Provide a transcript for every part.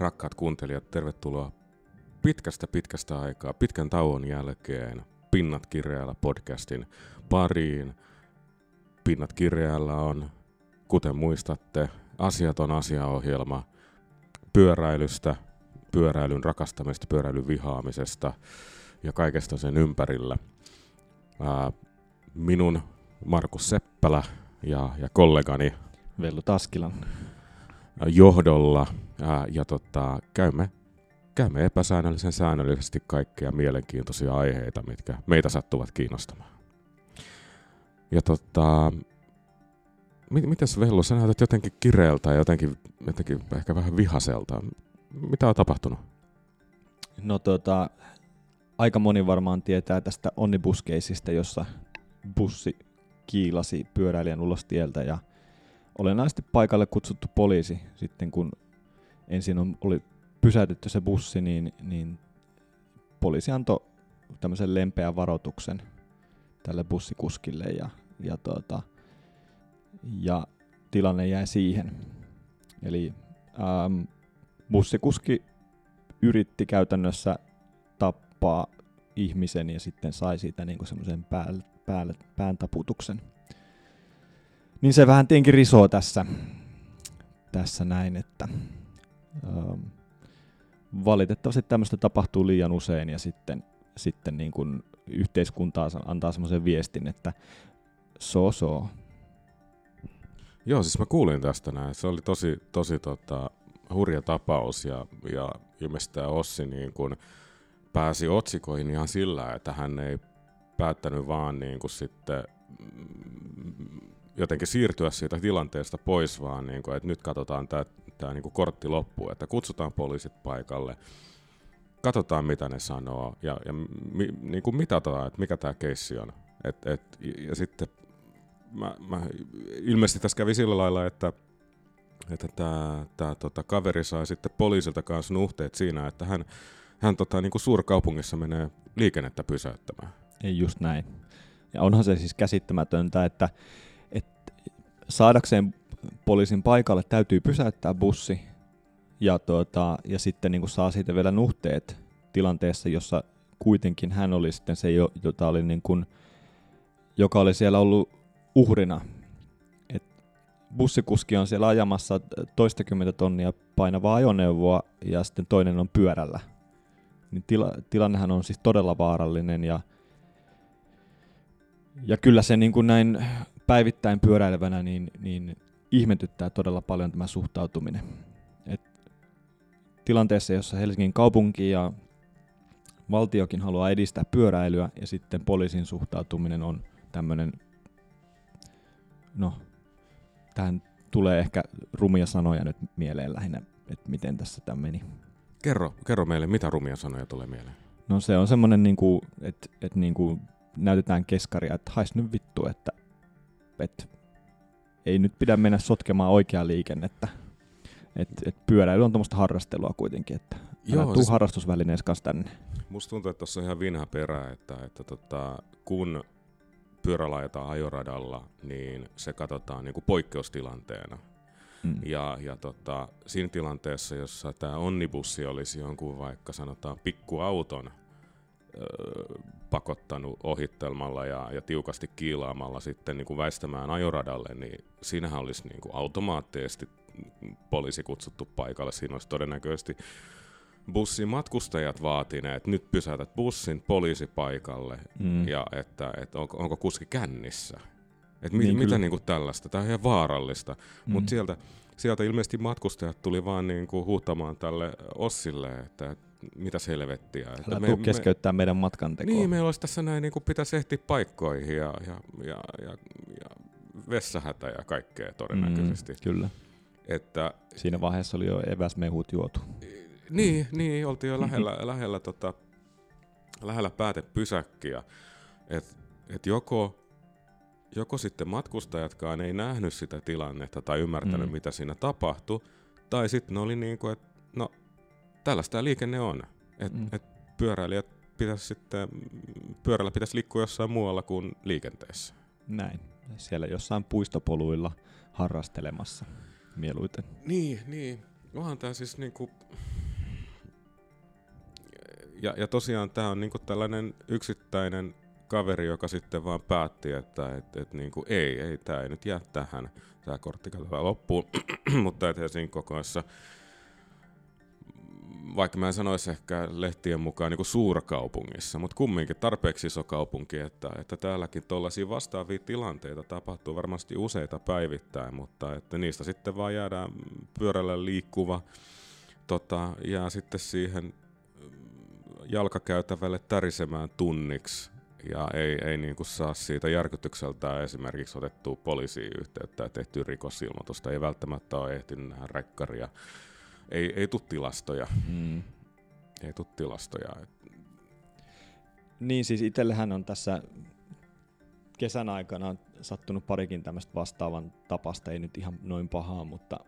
rakkaat kuuntelijat, tervetuloa pitkästä pitkästä aikaa, pitkän tauon jälkeen Pinnat kirjailla podcastin pariin. Pinnat kirjailla on, kuten muistatte, asiaton asiaohjelma pyöräilystä, pyöräilyn rakastamista, pyöräilyn vihaamisesta ja kaikesta sen ympärillä. Ää, minun Markus Seppälä ja, ja kollegani Vellu Taskilan johdolla ja tota, käymme, käymme epäsäännöllisen säännöllisesti kaikkia mielenkiintoisia aiheita, mitkä meitä sattuvat kiinnostamaan. Ja tota, mit, mitäs Vellu, sä näytät jotenkin kireeltä ja jotenkin, jotenkin ehkä vähän vihaselta. Mitä on tapahtunut? No tota, aika moni varmaan tietää tästä onnibuskeisista, jossa bussi kiilasi pyöräilijän ulos tieltä ja olennaisesti paikalle kutsuttu poliisi sitten kun ensin on, oli pysäytetty se bussi, niin, niin poliisi antoi tämmöisen lempeän varoituksen tälle bussikuskille ja, ja, tuota, ja tilanne jäi siihen. Eli ähm, bussikuski yritti käytännössä tappaa ihmisen ja sitten sai siitä niin semmoisen päälle, päälle, pään taputuksen. Niin se vähän tietenkin risoo tässä, tässä näin, että ähm, valitettavasti tämmöistä tapahtuu liian usein ja sitten, sitten niin kuin yhteiskuntaa antaa semmoisen viestin, että so so. Joo, siis mä kuulin tästä näin. Se oli tosi, tosi tota, hurja tapaus ja, ja ilmeisesti tämä Ossi niin kun pääsi otsikoihin ihan sillä, että hän ei päättänyt vaan niin kuin sitten mm, jotenkin siirtyä siitä tilanteesta pois, vaan niin kuin, että nyt katsotaan tämä, tämä niin kuin kortti loppu, että kutsutaan poliisit paikalle, katsotaan mitä ne sanoo ja, ja mi, niin kuin mitataan, että mikä tämä keissi on. Et, et, ja sitten mä, mä, ilmeisesti tässä kävi sillä lailla, että että tämä, tämä tota, kaveri sai sitten poliisilta kanssa nuhteet siinä, että hän, hän tota, niin kuin suurkaupungissa menee liikennettä pysäyttämään. Ei just näin. Ja onhan se siis käsittämätöntä, että saadakseen poliisin paikalle täytyy pysäyttää bussi ja, tuota, ja sitten niin kuin saa siitä vielä nuhteet tilanteessa, jossa kuitenkin hän oli sitten se, jota oli niin kuin, joka oli siellä ollut uhrina bussikuski on siellä ajamassa toistakymmentä tonnia painavaa ajoneuvoa ja sitten toinen on pyörällä. Niin tila, tilannehan on siis todella vaarallinen ja, ja kyllä se niin kuin näin päivittäin pyöräilevänä niin, niin ihmetyttää todella paljon tämä suhtautuminen. Et tilanteessa, jossa Helsingin kaupunki ja valtiokin haluaa edistää pyöräilyä ja sitten poliisin suhtautuminen on tämmöinen, no tähän tulee ehkä rumia sanoja nyt mieleen lähinnä, että miten tässä tämä meni. Kerro, kerro meille, mitä rumia sanoja tulee mieleen? No se on semmoinen, niinku, että et niinku näytetään keskaria, että hais nyt vittu, että et, ei nyt pidä mennä sotkemaan oikeaa liikennettä. Et, et pyöräily on tuommoista harrastelua kuitenkin, että Joo, tuu siis harrastusvälineessä kanssa tänne. Musta tuntuu, että tuossa on ihan vinha perä, että, että tota, kun pyörälaita ajoradalla, niin se katsotaan niin kuin poikkeustilanteena. Mm. Ja, ja tota, siinä tilanteessa, jossa tämä onnibussi olisi jonkun vaikka sanotaan pikkuauton öö, pakottanut ohittelmalla ja, ja tiukasti kiilaamalla sitten niin kuin väistämään ajoradalle, niin siinähän olisi niin kuin automaattisesti poliisi kutsuttu paikalle. Siinä olisi todennäköisesti bussin matkustajat vaatineet, että nyt pysäytät bussin poliisipaikalle mm. ja että, että onko, onko kuski kännissä. Et mi, niin mitä niinku tällaista, tämä on ihan vaarallista. Mm. Mutta sieltä, sieltä ilmeisesti matkustajat tuli vaan niinku huutamaan tälle Ossille, että mitä helvettiä. Että me, keskeyttää me, meidän matkan tekoa. Niin, meillä olisi tässä näin, niin kuin pitäisi ehtiä paikkoihin ja, ja, ja, ja, ja vessahätä ja kaikkea todennäköisesti. Mm, kyllä. Että, Siinä vaiheessa oli jo eväsmehut juotu. Niin, niin oltiin jo lähellä, lähellä, tota, lähellä päätepysäkkiä. Että et joko, joko sitten matkustajatkaan ei nähnyt sitä tilannetta tai ymmärtänyt, mm. mitä siinä tapahtui, tai sitten ne oli niin kuin, että no, tällaista liikenne on. Että mm. et pyöräilijät pitäisi sitten, pyörällä pitäisi liikkua jossain muualla kuin liikenteessä. Näin. Siellä jossain puistopoluilla harrastelemassa mieluiten. Niin, niin. Onhan tämä siis niinku, ja, ja tosiaan tämä on niinku tällainen yksittäinen kaveri, joka sitten vaan päätti, että et, et niinku, ei, ei, tämä ei nyt jää tähän, tämä kortti katsotaan loppuun, mutta et Helsingin kokoissa vaikka mä en sanoisi ehkä lehtien mukaan niin suurkaupungissa, mutta kumminkin tarpeeksi iso kaupunki, että, että täälläkin tuollaisia vastaavia tilanteita tapahtuu varmasti useita päivittäin, mutta että niistä sitten vaan jäädään pyörällä liikkuva, tota, jää sitten siihen jalkakäytävälle tärisemään tunniksi ja ei, ei niin kuin saa siitä järkytykseltä esimerkiksi otettua poliisiin yhteyttä ja tehty rikosilmoitusta. Ei välttämättä ole ehtinyt nähdä rekkaria ei, ei tule tilastoja. Mm. Ei tule tilastoja. Niin siis itsellähän on tässä kesän aikana sattunut parikin tämmöistä vastaavan tapasta, ei nyt ihan noin pahaa, mutta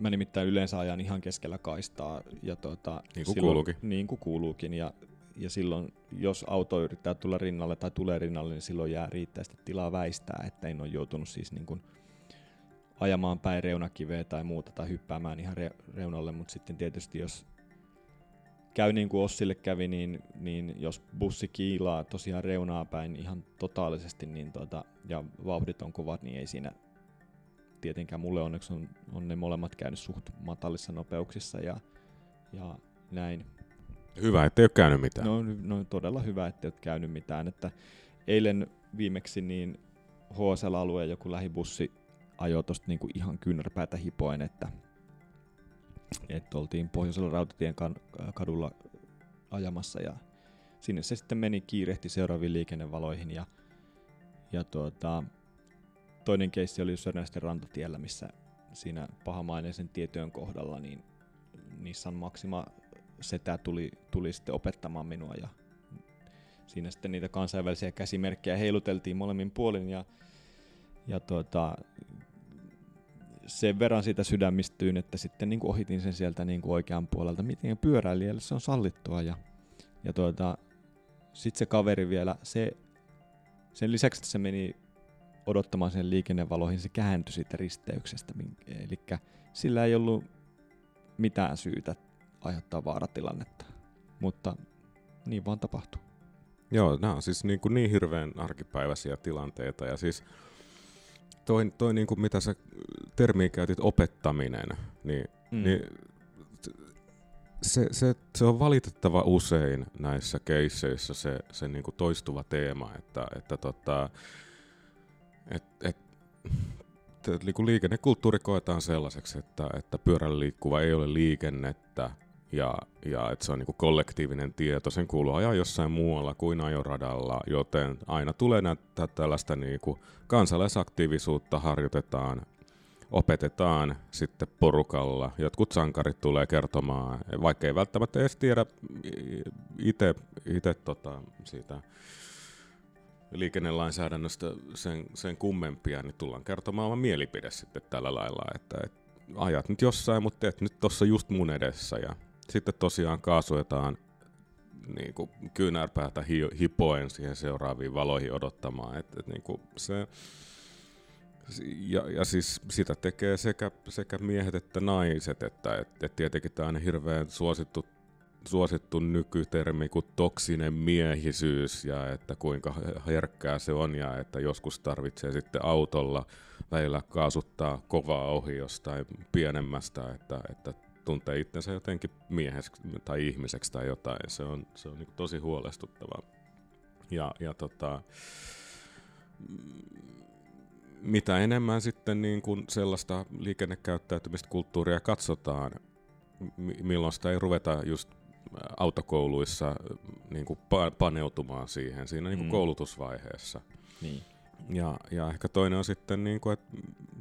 mä nimittäin yleensä ajan ihan keskellä kaistaa. Ja tuota, niin kuin silloin, kuuluukin. Niin kuin kuuluukin. Ja, ja silloin, jos auto yrittää tulla rinnalle tai tulee rinnalle, niin silloin jää riittävästi tilaa väistää, että en ole joutunut siis niin kuin ajamaan päin reunakiveä tai muuta tai hyppäämään ihan re- reunalle, mutta sitten tietysti jos käy niin kuin Ossille kävi, niin, niin jos bussi kiilaa tosiaan reunaa päin ihan totaalisesti niin tota, ja vauhdit on kovat, niin ei siinä tietenkään mulle onneksi on, on ne molemmat käynyt suht matalissa nopeuksissa ja, ja näin. Hyvä, ettei ole käynyt mitään. No, no todella hyvä, ettei ole käynyt mitään. Että eilen viimeksi niin HSL-alueen joku lähibussi ajoi tosta niinku ihan kyynärpäätä hipoen, että, että oltiin Pohjoisella rautatien kadulla ajamassa ja sinne se sitten meni kiirehti seuraaviin liikennevaloihin ja, ja tuota, toinen keissi oli Sörnäisten rantatiellä, missä siinä pahamaineisen tietyön kohdalla niin Nissan Maxima setä tuli, tuli sitten opettamaan minua ja siinä sitten niitä kansainvälisiä käsimerkkejä heiluteltiin molemmin puolin ja, ja tuota, sen verran siitä sydämistyyn, että sitten niin kuin ohitin sen sieltä niin kuin oikean puolelta, miten pyöräilijälle se on sallittua. Ja, ja tuota, sitten se kaveri vielä, se, sen lisäksi, että se meni odottamaan sen liikennevaloihin, se kääntyi siitä risteyksestä. Eli sillä ei ollut mitään syytä aiheuttaa vaaratilannetta, mutta niin vaan tapahtuu. Joo, nämä on siis niin, kuin niin hirveän arkipäiväisiä tilanteita ja siis toi, toi niin kuin mitä sä termiä käytit, opettaminen, niin, mm. niin se, se, se on valitettava usein näissä keisseissä se, se niin kuin toistuva teema, että, että tota, et, et, et, niin kuin liikennekulttuuri koetaan sellaiseksi, että, että pyörällä liikkuva ei ole liikennettä, ja, ja että se on niin kollektiivinen tieto, sen kuuluu ajaa jossain muualla kuin ajoradalla, joten aina tulee näyttää tällaista niin kuin kansalaisaktiivisuutta harjoitetaan, opetetaan sitten porukalla. Jotkut sankarit tulee kertomaan, vaikka ei välttämättä edes tiedä itse tota, siitä liikennelainsäädännöstä sen, sen kummempia, niin tullaan kertomaan oma mielipide sitten tällä lailla, että, että ajat nyt jossain, mutta teet nyt tuossa just mun edessä ja sitten tosiaan kaasuetaan niin kuin kyynärpäätä hi- hipoen siihen seuraaviin valoihin odottamaan. Et, et niin se, ja, ja siis sitä tekee sekä, sekä miehet että naiset, että et, et tietenkin tämä on hirveän suosittu, suosittu nykytermi kuin toksinen miehisyys ja että kuinka herkkää se on ja että joskus tarvitsee sitten autolla välillä kaasuttaa kovaa ohi jostain pienemmästä, että, että tuntee itsensä jotenkin mieheksi tai ihmiseksi tai jotain. Se on, se on niin tosi huolestuttavaa. Ja, ja tota, mitä enemmän sitten niin kuin sellaista liikennekäyttäytymistä, kulttuuria katsotaan, milloin sitä ei ruveta just autokouluissa niin kuin paneutumaan siihen siinä niin kuin mm. koulutusvaiheessa. Niin. Ja, ja ehkä toinen on sitten, niin kuin, että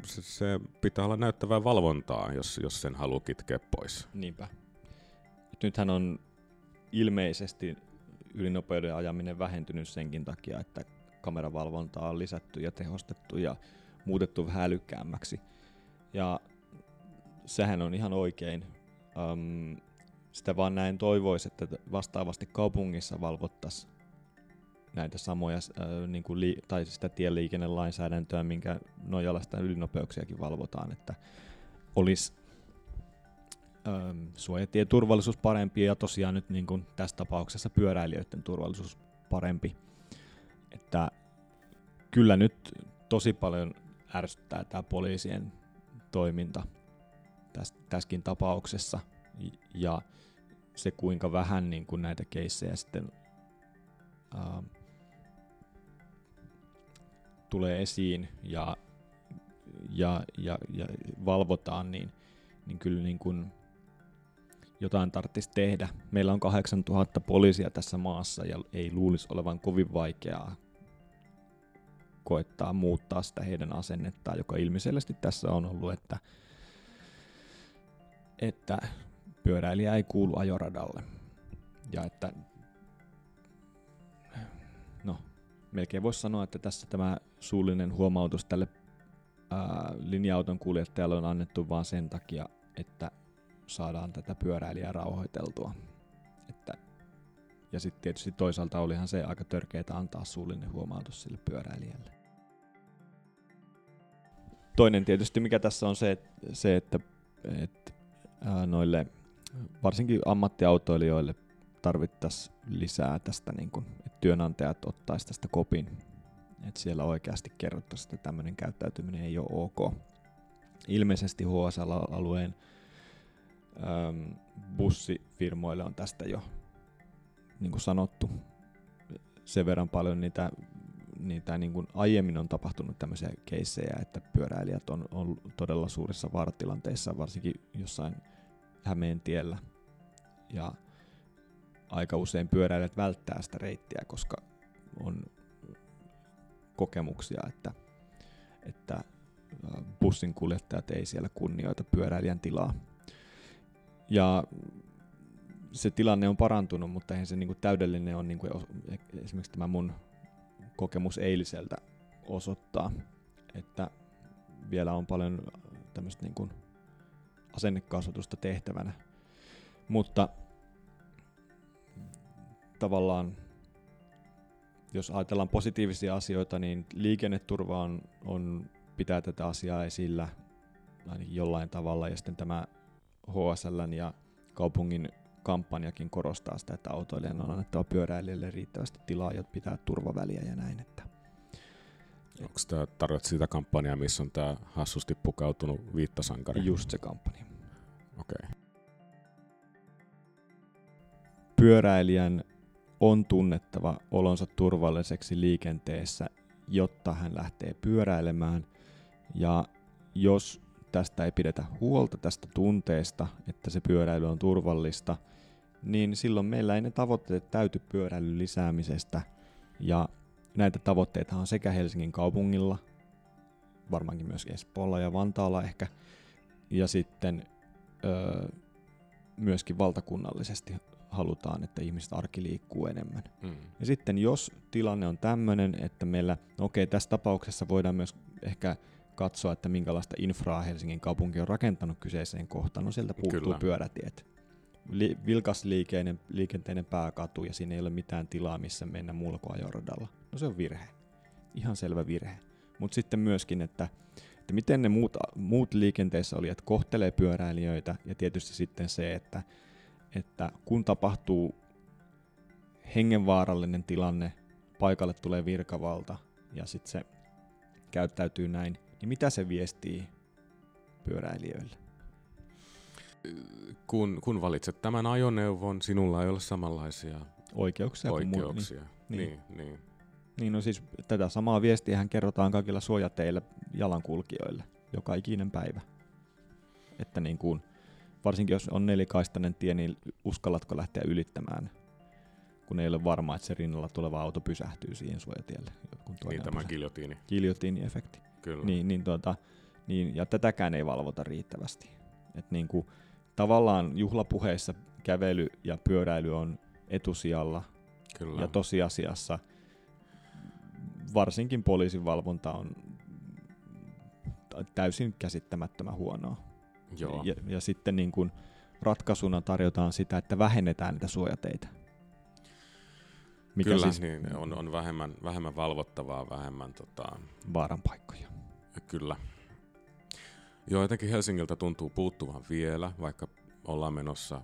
se, se pitää olla näyttävää valvontaa, jos, jos sen haluaa kitkeä pois. Niinpä. Nythän on ilmeisesti ylinopeuden ajaminen vähentynyt senkin takia, että kameravalvontaa on lisätty ja tehostettu ja muutettu vähän älykkäämmäksi. Ja sehän on ihan oikein. Um, sitä vaan näin toivoisi, että vastaavasti kaupungissa valvottaisiin näitä samoja, äh, niin kuin li- tai sitä tieliikennelainsäädäntöä, minkä nojalla sitä ylinopeuksiakin valvotaan, että olisi suojatieturvallisuus parempi ja tosiaan nyt niin kuin tässä tapauksessa pyöräilijöiden turvallisuus parempi. Että kyllä nyt tosi paljon ärsyttää tämä poliisien toiminta täs, tässäkin tapauksessa ja se kuinka vähän niin kuin näitä keissejä sitten ää, tulee esiin ja, ja, ja, ja valvotaan, niin, niin kyllä niin kuin jotain tarvitsisi tehdä. Meillä on 8000 poliisia tässä maassa ja ei luulisi olevan kovin vaikeaa koettaa muuttaa sitä heidän asennettaan, joka ilmiselvästi tässä on ollut, että, että pyöräilijä ei kuulu ajoradalle. Ja että, no, melkein voisi sanoa, että tässä tämä suullinen huomautus tälle ää, linja-auton kuljettajalle on annettu vain sen takia, että saadaan tätä pyöräilijää rauhoiteltua. Että, ja sitten tietysti toisaalta olihan se aika törkeää antaa suullinen huomautus sille pyöräilijälle. Toinen tietysti, mikä tässä on se, se että, että noille varsinkin ammattiautoilijoille tarvittaisiin lisää tästä, niin kun, että työnantajat ottaisi tästä kopin, että siellä oikeasti kerrottaisiin, että tämmöinen käyttäytyminen ei ole ok. Ilmeisesti HSL-alueen äm, bussifirmoille on tästä jo niin kuin sanottu sen verran paljon niitä, niitä niin kuin aiemmin on tapahtunut tämmöisiä keissejä, että pyöräilijät on, on todella suurissa vaaratilanteissa, varsinkin jossain Hämeen tiellä. Ja aika usein pyöräilijät välttää sitä reittiä, koska on kokemuksia, että, että bussin kuljettajat ei siellä kunnioita pyöräilijän tilaa. Ja se tilanne on parantunut, mutta eihän se niinku täydellinen on niinku esimerkiksi tämä mun kokemus eiliseltä osoittaa, että vielä on paljon tämmöistä niinku asennekasvatusta tehtävänä. Mutta tavallaan jos ajatellaan positiivisia asioita, niin liikenneturva on, on pitää tätä asiaa esillä ainakin jollain tavalla, ja sitten tämä HSL ja kaupungin kampanjakin korostaa sitä, että autoilijan on annettava pyöräilijälle riittävästi tilaa ja pitää turvaväliä ja näin. Että Onko tämä tarjot sitä kampanjaa, missä on tämä hassusti pukautunut viittasankari? Just se kampanja. Okei. Okay. Pyöräilijän on tunnettava olonsa turvalliseksi liikenteessä, jotta hän lähtee pyöräilemään. Ja jos tästä ei pidetä huolta tästä tunteesta, että se pyöräily on turvallista, niin silloin meillä ei ne tavoitteet täyty pyöräilyn lisäämisestä. Ja näitä tavoitteita on sekä Helsingin kaupungilla, varmaankin myös Espoolla ja Vantaalla ehkä, ja sitten öö, myöskin valtakunnallisesti halutaan, että ihmiset arki liikkuu enemmän. Mm. Ja sitten jos tilanne on tämmöinen, että meillä, no okei, tässä tapauksessa voidaan myös ehkä katsoa, että minkälaista infraa Helsingin kaupunki on rakentanut kyseiseen kohtaan. No sieltä puuttuu Kyllä. pyörätiet. Li- vilkas liikeinen, liikenteinen pääkatu ja siinä ei ole mitään tilaa, missä mennä muulla kuin ajoradalla. No se on virhe. Ihan selvä virhe. Mutta sitten myöskin, että, että miten ne muut, muut liikenteessä olijat kohtelee pyöräilijöitä ja tietysti sitten se, että, että kun tapahtuu hengenvaarallinen tilanne, paikalle tulee virkavalta ja sitten se käyttäytyy näin, niin mitä se viestii pyöräilijöille? Kun, kun valitset tämän ajoneuvon, sinulla ei ole samanlaisia oikeuksia. oikeuksia. Niin. Niin, niin. niin, no siis tätä samaa viestiä kerrotaan kaikilla suojateillä jalankulkijoille joka ikinen päivä. Että niin kuin, varsinkin jos on nelikaistainen tie, niin uskallatko lähteä ylittämään, kun ei ole varma, että se rinnalla tuleva auto pysähtyy siihen suojatielle. Kun niin tämä giljotiini. Giljotiini-efekti. Kyllä. Niin, niin, tuota, niin, ja tätäkään ei valvota riittävästi. Et niin kuin, tavallaan juhlapuheissa kävely ja pyöräily on etusijalla. Kyllä. Ja tosiasiassa varsinkin poliisin valvonta on täysin käsittämättömän huonoa. Joo. Ja, ja sitten niin kuin ratkaisuna tarjotaan sitä, että vähennetään niitä suojateitä. Mikä Kyllä, siis, niin, on, on vähemmän, vähemmän valvottavaa, vähemmän tota... vaaran paikkoja. Kyllä. Joo, jotenkin Helsingiltä tuntuu puuttuvan vielä, vaikka ollaan menossa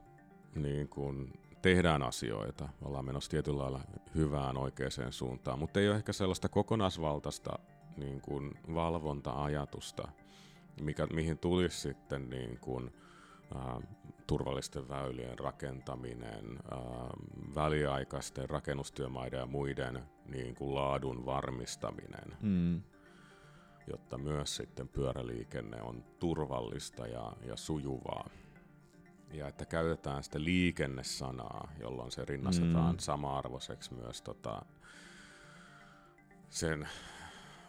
niin kuin tehdään asioita, ollaan menossa tietyllä lailla hyvään oikeaan suuntaan, mutta ei ole ehkä sellaista kokonaisvaltaista niin kuin valvonta-ajatusta, mikä, mihin tulisi sitten niin kuin, ä, turvallisten väylien rakentaminen, ä, väliaikaisten rakennustyömaiden ja muiden niin kuin laadun varmistaminen, mm. Jotta myös sitten pyöräliikenne on turvallista ja, ja sujuvaa ja että käytetään sitä liikennesanaa, jolloin se rinnastetaan mm. sama-arvoiseksi myös tota, sen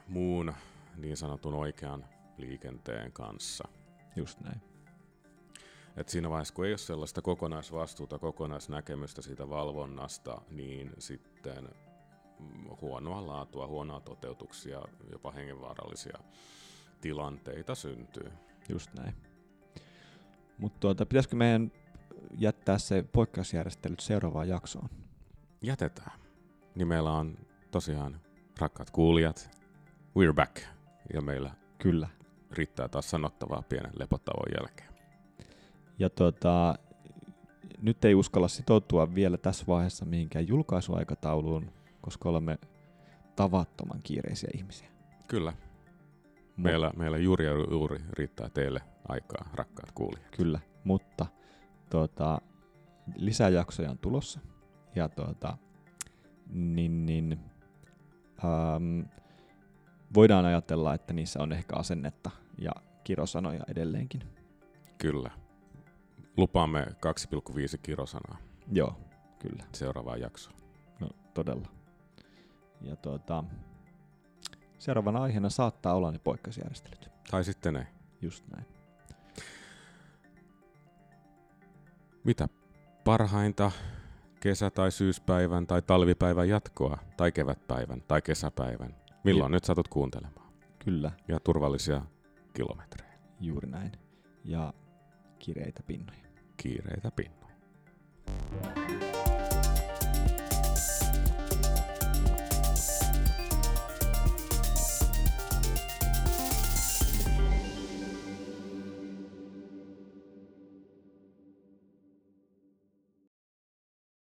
muun niin sanotun oikean liikenteen kanssa. Just näin. Et siinä vaiheessa, kun ei ole sellaista kokonaisvastuuta, kokonaisnäkemystä siitä valvonnasta, niin sitten huonoa laatua, huonoa toteutuksia, jopa hengenvaarallisia tilanteita syntyy. Just näin. Mutta tuota, pitäisikö meidän jättää se poikkeusjärjestelyt seuraavaan jaksoon? Jätetään. Niin meillä on tosiaan rakkaat kuulijat, we're back. Ja meillä Kyllä. riittää taas sanottavaa pienen lepotauon jälkeen. Ja tota, nyt ei uskalla sitoutua vielä tässä vaiheessa mihinkään julkaisuaikatauluun, koska olemme tavattoman kiireisiä ihmisiä. Kyllä. Meillä, meillä juuri ja juuri riittää teille aikaa, rakkaat kuulijat. Kyllä, mutta tuota, lisäjaksoja on tulossa. Ja tuota, niin, niin, ähm, voidaan ajatella, että niissä on ehkä asennetta ja kirosanoja edelleenkin. Kyllä. Lupaamme 2,5 kirosanaa. Joo, kyllä. Seuraavaan jaksoon. No, todella. Ja tuota, seuraavana aiheena saattaa olla ne poikkeusjärjestelyt. Tai sitten ne. Just näin. Mitä parhainta kesä- tai syyspäivän tai talvipäivän jatkoa tai kevätpäivän tai kesäpäivän? Milloin ja. nyt satut kuuntelemaan? Kyllä. Ja turvallisia kilometrejä. Juuri näin. Ja kireitä pinnoja. Kiireitä pinnoja.